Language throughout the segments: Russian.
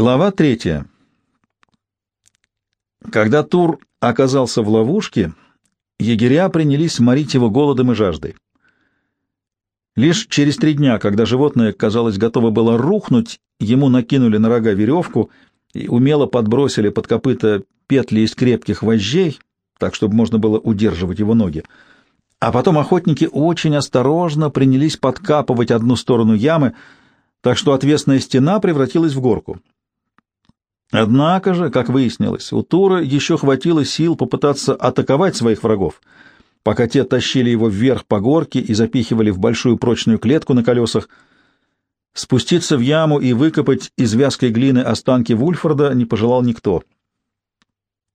Глава третья. Когда Тур оказался в ловушке, егеря принялись морить его голодом и жаждой. Лишь через три дня, когда животное, казалось, готово было рухнуть, ему накинули на рога веревку и умело подбросили под копыта петли из крепких вожжей, так, чтобы можно было удерживать его ноги. А потом охотники очень осторожно принялись подкапывать одну сторону ямы, так что отвесная стена превратилась в горку. Однако же, как выяснилось, у Тура еще хватило сил попытаться атаковать своих врагов, пока те тащили его вверх по горке и запихивали в большую прочную клетку на колесах. Спуститься в яму и выкопать из вязкой глины останки Вульфорда не пожелал никто.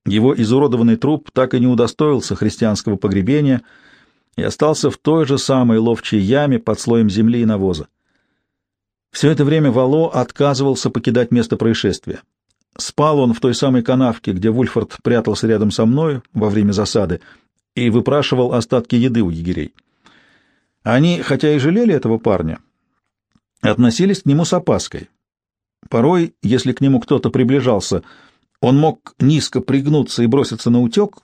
Его изуродованный труп так и не удостоился христианского погребения и остался в той же самой ловчей яме под слоем земли и навоза. Все это время Вало отказывался покидать место происшествия. Спал он в той самой канавке, где Вульфорд прятался рядом со мной во время засады и выпрашивал остатки еды у егерей. Они, хотя и жалели этого парня, относились к нему с опаской. Порой, если к нему кто-то приближался, он мог низко пригнуться и броситься на утек,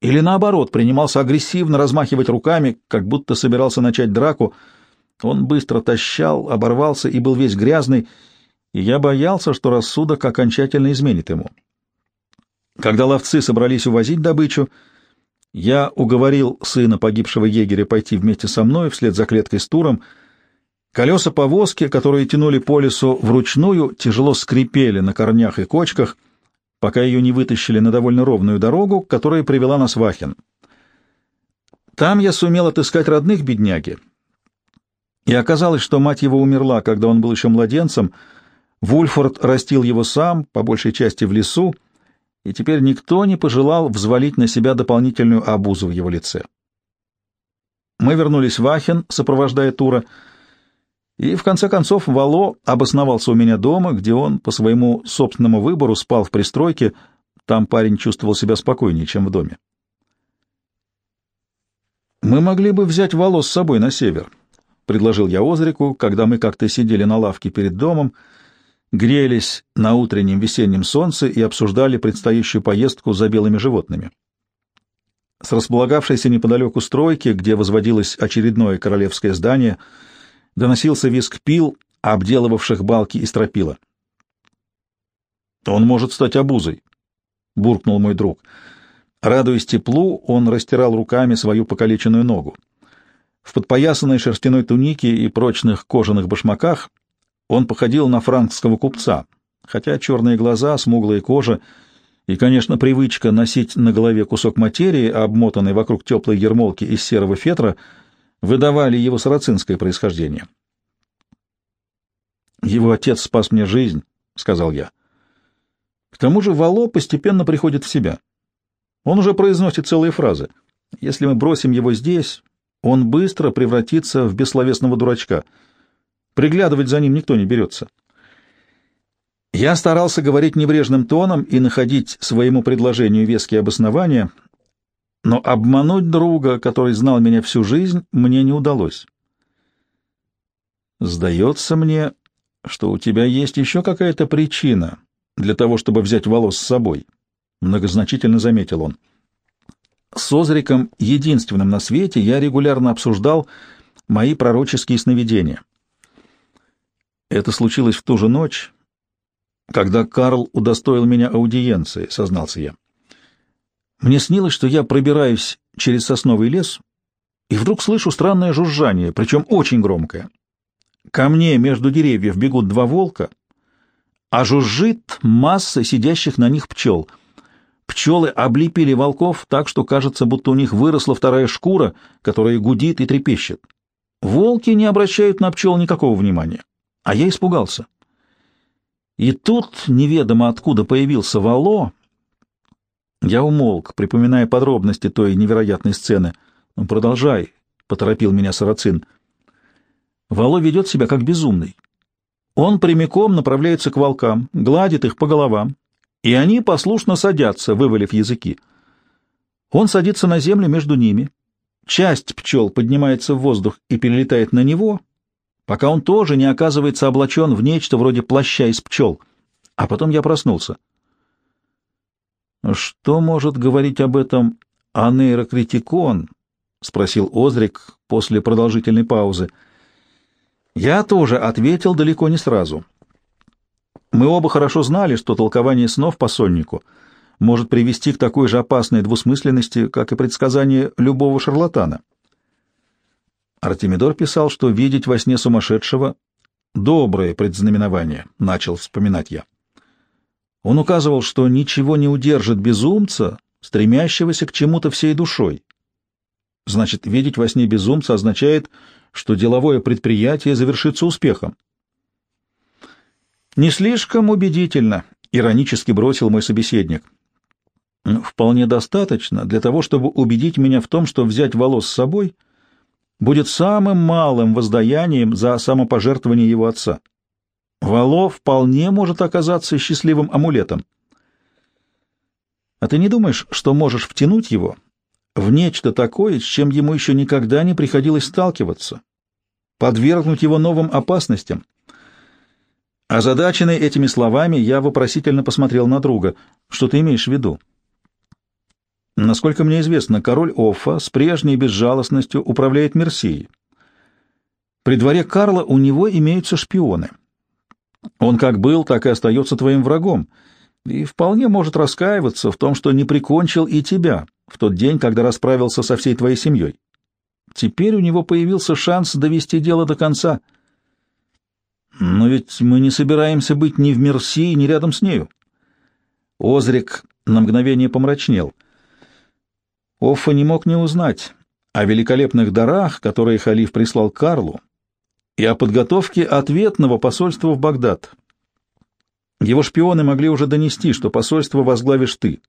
или наоборот, принимался агрессивно размахивать руками, как будто собирался начать драку. Он быстро тащал, оборвался и был весь грязный, и я боялся, что рассудок окончательно изменит ему. Когда ловцы собрались увозить добычу, я уговорил сына погибшего егеря пойти вместе со мной вслед за клеткой с туром. Колеса повозки, которые тянули по лесу вручную, тяжело скрипели на корнях и кочках, пока ее не вытащили на довольно ровную дорогу, которая привела нас в Ахен. Там я сумел отыскать родных бедняги, и оказалось, что мать его умерла, когда он был еще младенцем — Вульфорд растил его сам, по большей части в лесу, и теперь никто не пожелал взвалить на себя дополнительную обузу в его лице. Мы вернулись в Ахен, сопровождая Тура, и в конце концов Вало обосновался у меня дома, где он по своему собственному выбору спал в пристройке, там парень чувствовал себя спокойнее, чем в доме. «Мы могли бы взять Вало с собой на север», — предложил я Озрику, когда мы как-то сидели на лавке перед домом, — грелись на утреннем весеннем солнце и обсуждали предстоящую поездку за белыми животными. С располагавшейся неподалеку стройки, где возводилось очередное королевское здание, доносился визг пил, обделывавших балки и стропила. «Он может стать обузой», — буркнул мой друг. Радуясь теплу, он растирал руками свою покалеченную ногу. В подпоясанной шерстяной тунике и прочных кожаных башмаках он походил на франкского купца, хотя черные глаза, смуглая кожа и, конечно, привычка носить на голове кусок материи, обмотанный вокруг теплой ермолки из серого фетра, выдавали его сарацинское происхождение. «Его отец спас мне жизнь», — сказал я. К тому же Вало постепенно приходит в себя. Он уже произносит целые фразы. Если мы бросим его здесь, он быстро превратится в бессловесного дурачка — Приглядывать за ним никто не берется. Я старался говорить небрежным тоном и находить своему предложению веские обоснования, но обмануть друга, который знал меня всю жизнь, мне не удалось. «Сдается мне, что у тебя есть еще какая-то причина для того, чтобы взять волос с собой», — многозначительно заметил он. С Озриком, единственным на свете, я регулярно обсуждал мои пророческие сновидения. Это случилось в ту же ночь, когда Карл удостоил меня аудиенции, сознался я. Мне снилось, что я пробираюсь через сосновый лес, и вдруг слышу странное жужжание, причем очень громкое. Ко мне между деревьев бегут два волка, а жужжит масса сидящих на них пчел. Пчелы облепили волков так, что кажется, будто у них выросла вторая шкура, которая гудит и трепещет. Волки не обращают на пчел никакого внимания. А я испугался. И тут неведомо откуда появился Вало. Я умолк, припоминая подробности той невероятной сцены. «Ну, продолжай», — поторопил меня Сарацин. Вало ведет себя как безумный. Он прямиком направляется к волкам, гладит их по головам, и они послушно садятся, вывалив языки. Он садится на землю между ними. Часть пчел поднимается в воздух и перелетает на него, пока он тоже не оказывается облачен в нечто вроде плаща из пчел. а потом я проснулся. «Что может говорить об этом анейрокритикон?» — спросил Озрик после продолжительной паузы. Я тоже ответил далеко не сразу. Мы оба хорошо знали, что толкование снов по соннику может привести к такой же опасной двусмысленности, как и предсказание любого шарлатана. Артемидор писал, что видеть во сне сумасшедшего — доброе предзнаменование, — начал вспоминать я. Он указывал, что ничего не удержит безумца, стремящегося к чему-то всей душой. Значит, видеть во сне безумца означает, что деловое предприятие завершится успехом. «Не слишком убедительно», — иронически бросил мой собеседник. «Вполне достаточно для того, чтобы убедить меня в том, что взять волос с собой будет самым малым воздаянием за самопожертвование его отца. Вало вполне может оказаться счастливым амулетом. А ты не думаешь, что можешь втянуть его в нечто такое, с чем ему еще никогда не приходилось сталкиваться, подвергнуть его новым опасностям. Озадаченный этими словами, я вопросительно посмотрел на друга. Что ты имеешь в виду? Насколько мне известно, король Оффа с прежней безжалостностью управляет Мерсией. При дворе Карла у него имеются шпионы. Он как был, так и остается твоим врагом, и вполне может раскаиваться в том, что не прикончил и тебя, в тот день, когда расправился со всей твоей семьей. Теперь у него появился шанс довести дело до конца. Но ведь мы не собираемся быть ни в Мерси, ни рядом с нею. Озрик на мгновение помрачнел. Оффа не мог не узнать о великолепных дарах, которые халиф прислал Карлу, и о подготовке ответного посольства в Багдад. Его шпионы могли уже донести, что посольство возглавишь ты.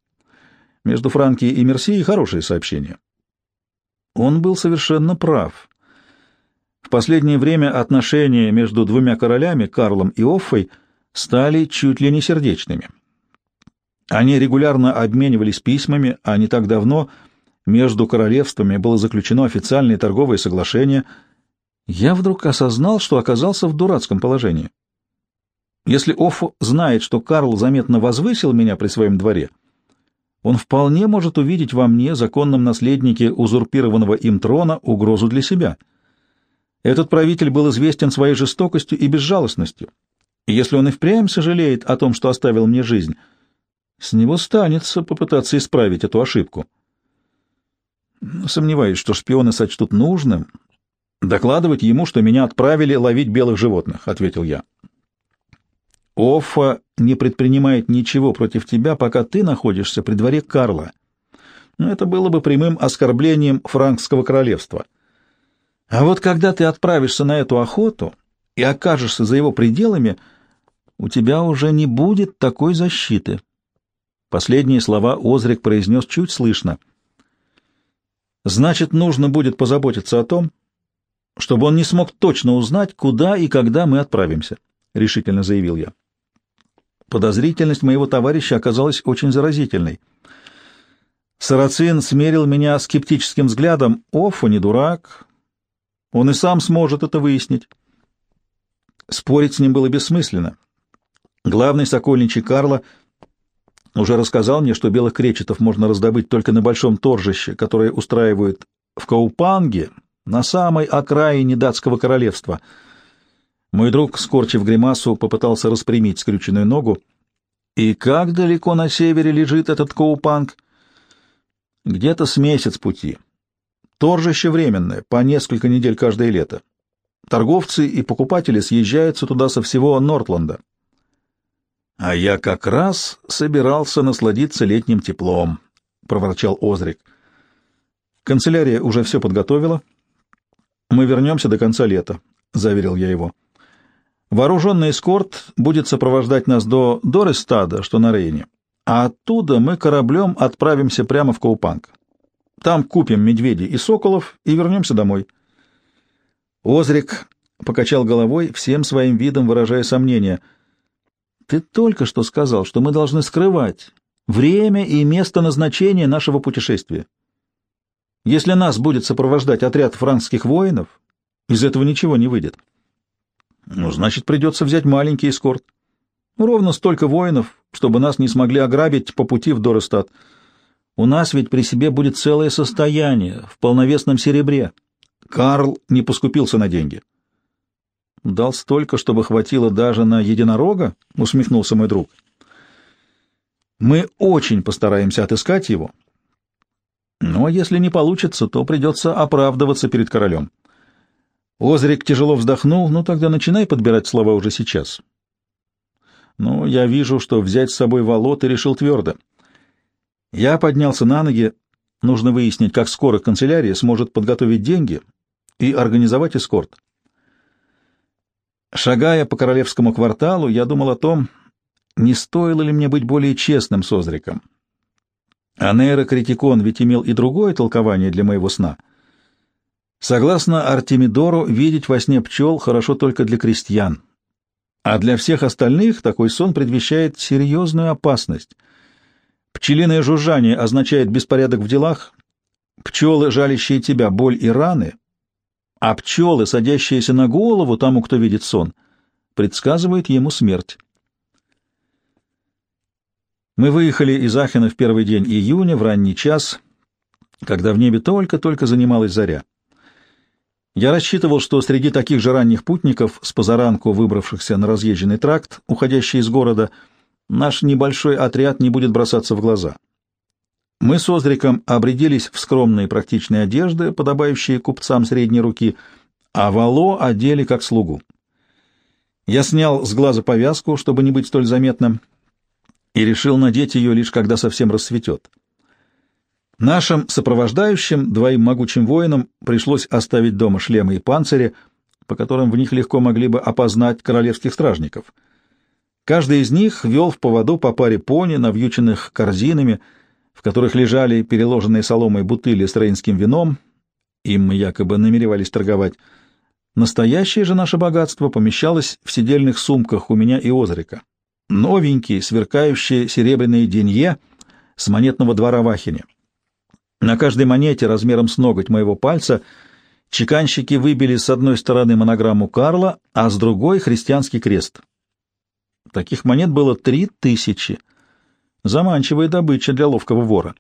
Между Франкией и Мерсией хорошее сообщение. Он был совершенно прав. В последнее время отношения между двумя королями, Карлом и Оффой, стали чуть ли не сердечными. Они регулярно обменивались письмами, а не так давно между королевствами было заключено официальное торговое соглашение. Я вдруг осознал, что оказался в дурацком положении. Если Офф знает, что Карл заметно возвысил меня при своем дворе, он вполне может увидеть во мне, законном наследнике узурпированного им трона, угрозу для себя. Этот правитель был известен своей жестокостью и безжалостностью, и если он и впрямь сожалеет о том, что оставил мне жизнь, с него станется попытаться исправить эту ошибку. Сомневаюсь, что шпионы сочтут нужным докладывать ему, что меня отправили ловить белых животных, — ответил я. Оффа не предпринимает ничего против тебя, пока ты находишься при дворе Карла. Но это было бы прямым оскорблением франкского королевства. А вот когда ты отправишься на эту охоту и окажешься за его пределами, у тебя уже не будет такой защиты. Последние слова Озрик произнес чуть слышно. Значит, нужно будет позаботиться о том, чтобы он не смог точно узнать, куда и когда мы отправимся, — решительно заявил я. Подозрительность моего товарища оказалась очень заразительной. Сарацин смерил меня скептическим взглядом. Офа не дурак. Он и сам сможет это выяснить. Спорить с ним было бессмысленно. Главный сокольничий Карла уже рассказал мне, что белых кречетов можно раздобыть только на большом торжище, которое устраивают в Каупанге, на самой окраине датского королевства — мой друг, скорчив гримасу, попытался распрямить скрюченную ногу. «И как далеко на севере лежит этот Коупанг?» «Где-то с месяц пути. Торжище временное, по несколько недель каждое лето. Торговцы и покупатели съезжаются туда со всего Нортланда. А я как раз собирался насладиться летним теплом», — проворчал Озрик. «Канцелярия уже все подготовила. Мы вернемся до конца лета», — заверил я его. Вооруженный эскорт будет сопровождать нас до Дорестада, что на Рейне, а оттуда мы кораблем отправимся прямо в Коупанг. Там купим медведей и соколов и вернемся домой. Озрик покачал головой, всем своим видом выражая сомнение. «Ты только что сказал, что мы должны скрывать время и место назначения нашего путешествия. Если нас будет сопровождать отряд франкских воинов, из этого ничего не выйдет». Ну, значит, придется взять маленький эскорт. Ровно столько воинов, чтобы нас не смогли ограбить по пути в Дорестад. У нас ведь при себе будет целое состояние в полновесном серебре. Карл не поскупился на деньги. Дал столько, чтобы хватило даже на единорога, усмехнулся мой друг. Мы очень постараемся отыскать его. Но если не получится, то придется оправдываться перед королем. Озрик тяжело вздохнул, ну тогда начинай подбирать слова уже сейчас. Ну, я вижу, что взять с собой Вало ты решил твердо. Я поднялся на ноги. Нужно выяснить, как скоро канцелярия сможет подготовить деньги и организовать эскорт. Шагая по королевскому кварталу, я думал о том, не стоило ли мне быть более честным с Озриком. А нейрокритикон ведь имел и другое толкование для моего сна. Согласно Артемидору, видеть во сне пчел хорошо только для крестьян, а для всех остальных такой сон предвещает серьезную опасность. Пчелиное жужжание означает беспорядок в делах, пчелы, жалящие тебя, боль и раны, а пчелы, садящиеся на голову тому, кто видит сон, предсказывают ему смерть. Мы выехали из Ахена в первый день июня, в ранний час, когда в небе только-только занималась заря. Я рассчитывал, что среди таких же ранних путников, с позаранку выбравшихся на разъезженный тракт, уходящий из города, наш небольшой отряд не будет бросаться в глаза. Мы с Озриком обрядились в скромные практичные одежды, подобающие купцам средней руки, а Вало одели как слугу. Я снял с глаза повязку, чтобы не быть столь заметным, и решил надеть ее лишь когда совсем рассветет. Нашим сопровождающим, двоим могучим воинам, пришлось оставить дома шлемы и панцири, по которым в них легко могли бы опознать королевских стражников. Каждый из них вел в поводу по паре пони, навьюченных корзинами, в которых лежали переложенные соломой бутыли с рейнским вином, им мы якобы намеревались торговать. Настоящее же наше богатство помещалось в сидельных сумках у меня и Озрика. Новенькие, сверкающие серебряные денье с монетного двора в Ахине. На каждой монете размером с ноготь моего пальца чеканщики выбили с одной стороны монограмму Карла, а с другой — христианский крест. Таких монет было три тысячи — Заманчивая добыча для ловкого вора.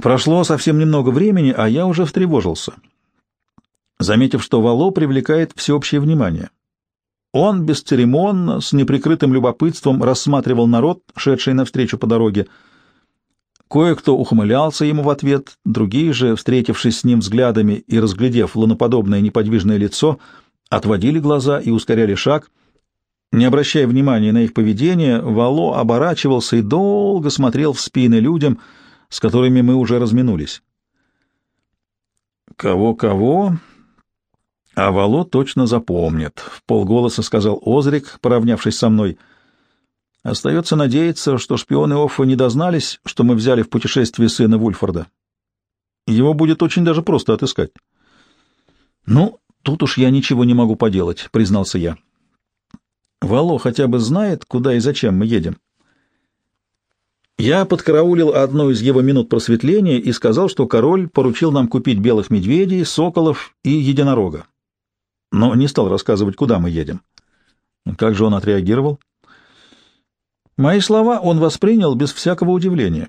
Прошло совсем немного времени, а я уже встревожился, заметив, что Вало привлекает всеобщее внимание. Он бесцеремонно, с неприкрытым любопытством рассматривал народ, шедший навстречу по дороге. Кое-кто ухмылялся ему в ответ, другие же, встретившись с ним взглядами и разглядев луноподобное неподвижное лицо, отводили глаза и ускоряли шаг — не обращая внимания на их поведение, Вало оборачивался и долго смотрел в спины людям, с которыми мы уже разминулись. «Кого-кого?» «А Вало точно запомнит», — в полголоса сказал Озрик, поравнявшись со мной. «Остается надеяться, что шпионы Оффа не дознались, что мы взяли в путешествие сына Вульфорда. Его будет очень даже просто отыскать». «Ну, тут уж я ничего не могу поделать», — признался я. Вало хотя бы знает, куда и зачем мы едем. Я подкараулил одну из его минут просветления и сказал, что король поручил нам купить белых медведей, соколов и единорога. Но не стал рассказывать, куда мы едем. Как же он отреагировал? Мои слова он воспринял без всякого удивления.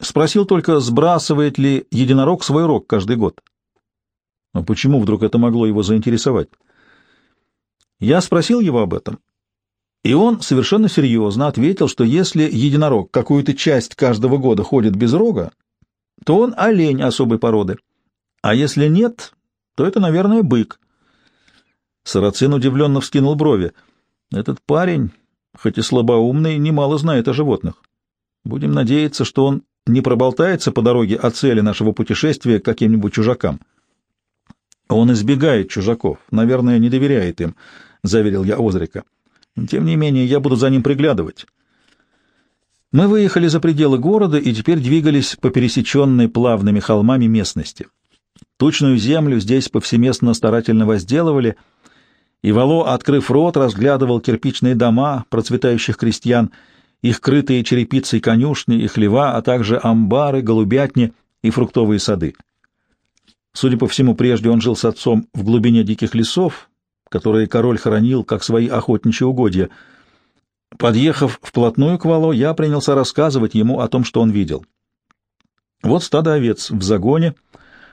Спросил только, сбрасывает ли единорог свой рог каждый год. Но почему вдруг это могло его заинтересовать? Я спросил его об этом, и он совершенно серьезно ответил, что если единорог какую-то часть каждого года ходит без рога, то он олень особой породы, а если нет, то это, наверное, бык. Сарацин удивленно вскинул брови. Этот парень, хоть и слабоумный, немало знает о животных. Будем надеяться, что он не проболтается по дороге о цели нашего путешествия каким-нибудь чужакам. Он избегает чужаков, наверное, не доверяет им, — заверил я Озрика. Тем не менее, я буду за ним приглядывать. Мы выехали за пределы города и теперь двигались по пересеченной плавными холмами местности. Тучную землю здесь повсеместно старательно возделывали, и Вало, открыв рот, разглядывал кирпичные дома процветающих крестьян, их крытые черепицей конюшни и хлева, а также амбары, голубятни и фруктовые сады. Судя по всему, прежде он жил с отцом в глубине диких лесов, которые король хоронил, как свои охотничьи угодья. Подъехав вплотную к Вало, я принялся рассказывать ему о том, что он видел. Вот стадо овец в загоне,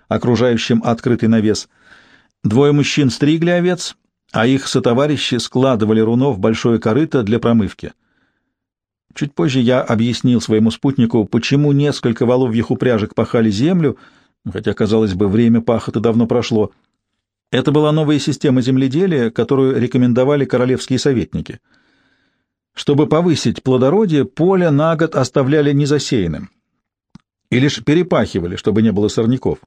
окружающем открытый навес. Двое мужчин стригли овец, а их сотоварищи складывали руно в большое корыто для промывки. Чуть позже я объяснил своему спутнику, почему несколько воловьих упряжек пахали землю, хотя, казалось бы, время пахоты давно прошло. Это была новая система земледелия, которую рекомендовали королевские советники. Чтобы повысить плодородие, поле на год оставляли незасеянным и лишь перепахивали, чтобы не было сорняков.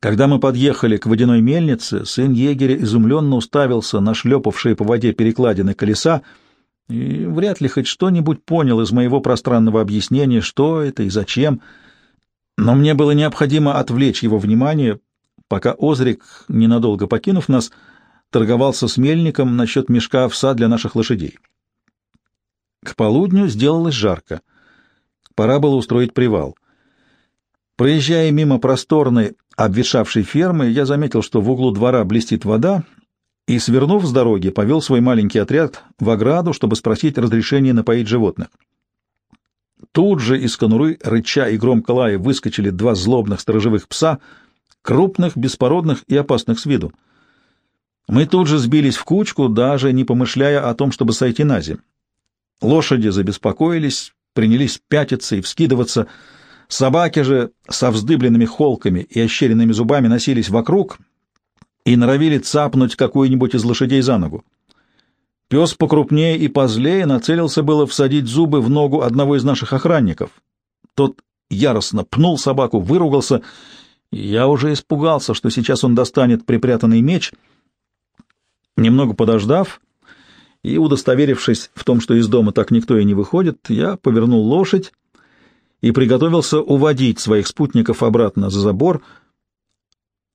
Когда мы подъехали к водяной мельнице, сын егеря изумленно уставился на шлепавшие по воде перекладины колеса и вряд ли хоть что-нибудь понял из моего пространного объяснения, что это и зачем. Но мне было необходимо отвлечь его внимание, пока Озрик, ненадолго покинув нас, торговался с мельником насчет мешка овса для наших лошадей. К полудню сделалось жарко. Пора было устроить привал. Проезжая мимо просторной, обветшавшей фермы, я заметил, что в углу двора блестит вода, и, свернув с дороги, повел свой маленький отряд в ограду, чтобы спросить разрешения напоить животных. Тут же из конуры, рыча и громко лая, выскочили два злобных сторожевых пса, крупных, беспородных и опасных с виду. Мы тут же сбились в кучку, даже не помышляя о том, чтобы сойти на землю. Лошади забеспокоились, принялись пятиться и вскидываться. Собаки же со вздыбленными холками и ощеренными зубами носились вокруг, и норовили цапнуть какую-нибудь из лошадей за ногу. Пес покрупнее и позлее нацелился было всадить зубы в ногу одного из наших охранников. Тот яростно пнул собаку, выругался, я уже испугался, что сейчас он достанет припрятанный меч. Немного подождав и удостоверившись в том, что из дома так никто и не выходит, я повернул лошадь и приготовился уводить своих спутников обратно за забор,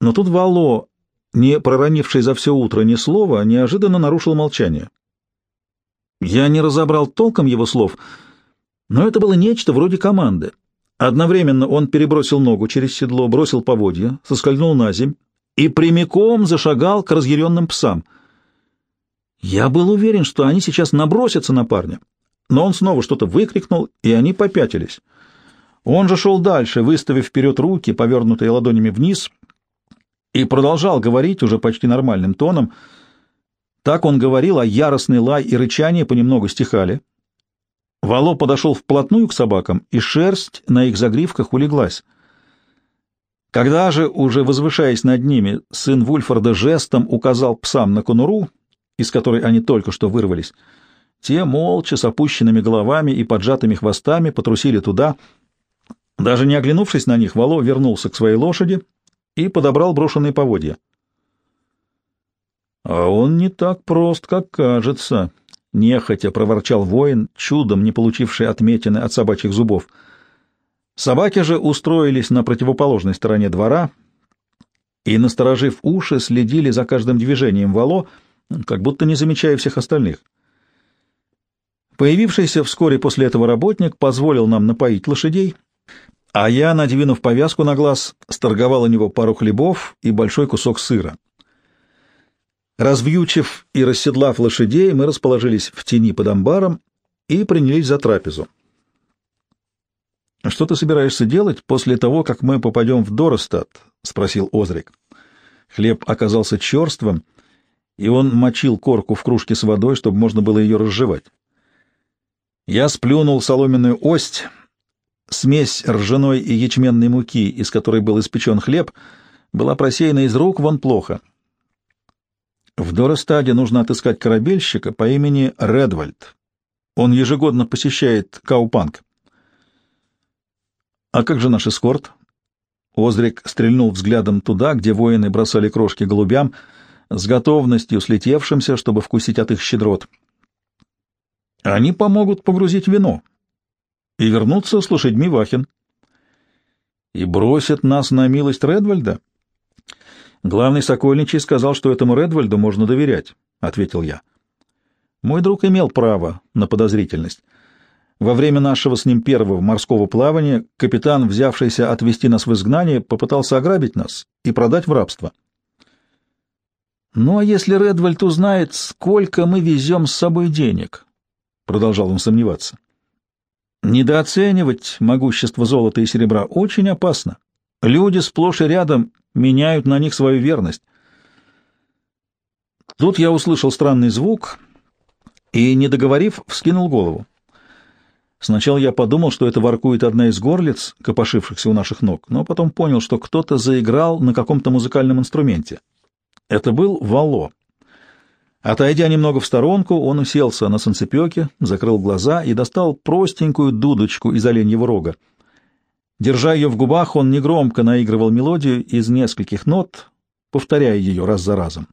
но тут Вало не проронивший за все утро ни слова, неожиданно нарушил молчание. Я не разобрал толком его слов, но это было нечто вроде команды. Одновременно он перебросил ногу через седло, бросил поводья, соскользнул на земь и прямиком зашагал к разъяренным псам. Я был уверен, что они сейчас набросятся на парня, но он снова что-то выкрикнул, и они попятились. Он же шел дальше, выставив вперед руки, повернутые ладонями вниз — и продолжал говорить уже почти нормальным тоном. Так он говорил, а яростный лай и рычание понемногу стихали. Вало подошел вплотную к собакам, и шерсть на их загривках улеглась. Когда же, уже возвышаясь над ними, сын Вульфорда жестом указал псам на конуру, из которой они только что вырвались, те, молча, с опущенными головами и поджатыми хвостами, потрусили туда. Даже не оглянувшись на них, Вало вернулся к своей лошади и подобрал брошенные поводья. «А он не так прост, как кажется», — нехотя проворчал воин, чудом не получивший отметины от собачьих зубов. Собаки же устроились на противоположной стороне двора и, насторожив уши, следили за каждым движением вало, как будто не замечая всех остальных. Появившийся вскоре после этого работник позволил нам напоить лошадей, а я, надвинув повязку на глаз, сторговал у него пару хлебов и большой кусок сыра. Развьючив и расседлав лошадей, мы расположились в тени под амбаром и принялись за трапезу. «Что ты собираешься делать после того, как мы попадем в Доростат?» — спросил Озрик. Хлеб оказался черствым, и он мочил корку в кружке с водой, чтобы можно было ее разжевать. Я сплюнул соломенную ость — Смесь ржаной и ячменной муки, из которой был испечен хлеб, была просеяна из рук вон плохо. В Доростаде нужно отыскать корабельщика по имени Редвальд. Он ежегодно посещает Каупанг. «А как же наш эскорт?» Озрик стрельнул взглядом туда, где воины бросали крошки голубям, с готовностью слетевшимся, чтобы вкусить от их щедрот. «Они помогут погрузить вино», и вернуться с лошадьми Вахин. И бросят нас на милость Редвальда? Главный Сокольничий сказал, что этому Редвальду можно доверять, — ответил я. Мой друг имел право на подозрительность. Во время нашего с ним первого морского плавания капитан, взявшийся отвезти нас в изгнание, попытался ограбить нас и продать в рабство. «Ну а если Редвальд узнает, сколько мы везем с собой денег?» — продолжал он сомневаться. «Недооценивать могущество золота и серебра очень опасно. Люди сплошь и рядом меняют на них свою верность. Тут я услышал странный звук и, не договорив, вскинул голову. Сначала я подумал, что это воркует одна из горлиц, копошившихся у наших ног, но потом понял, что кто-то заиграл на каком-то музыкальном инструменте. Это был вало. Отойдя немного в сторонку, он уселся на санцепёке, закрыл глаза и достал простенькую дудочку из оленьего рога. Держа ее в губах, он негромко наигрывал мелодию из нескольких нот, повторяя ее раз за разом.